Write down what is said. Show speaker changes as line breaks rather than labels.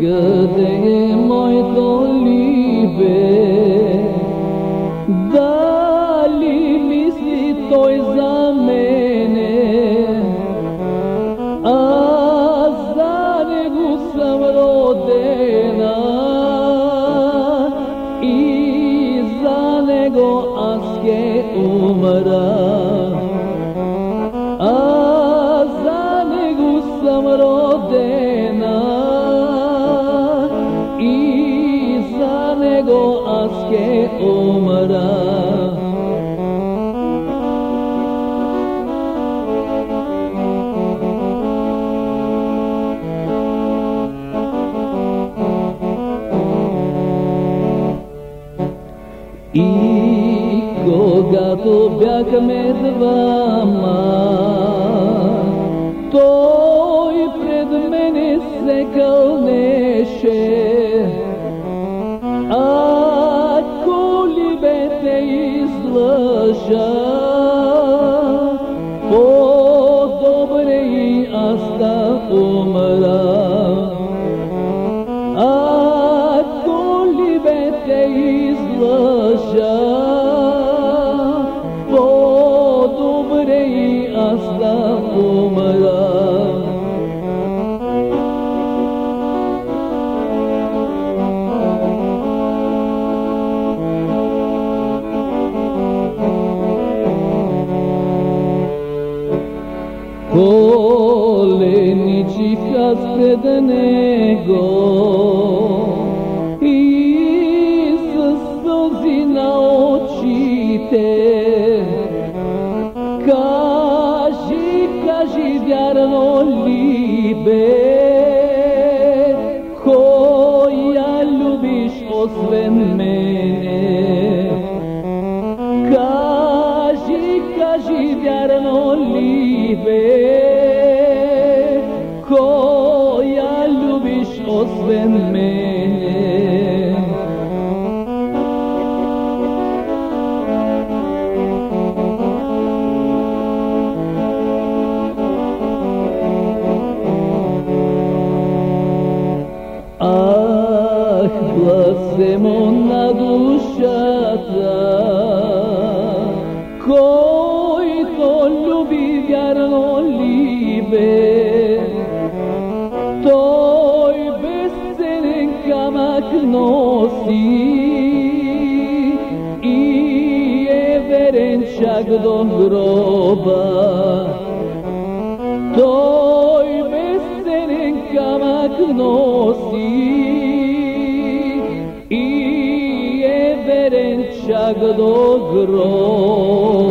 Къде е моето либе? Дали мисли той за мене? Аз за него съм аз ще умра. за него аз ще умра. И когато бяхме двама, той пред мене се кълнеше. излъжа, по-добре и аз да умра. Ако ли бе те излъжа, по-добре и аз да cikas bednego Isus spălzi na očite Kaži, kaži vjarno libe Koja ljubiš osven mene Kaži, kaži vjarno libe Hacemos nosi i everen shag do groba. Toy vesenin kamak nosi i everen shag do groba.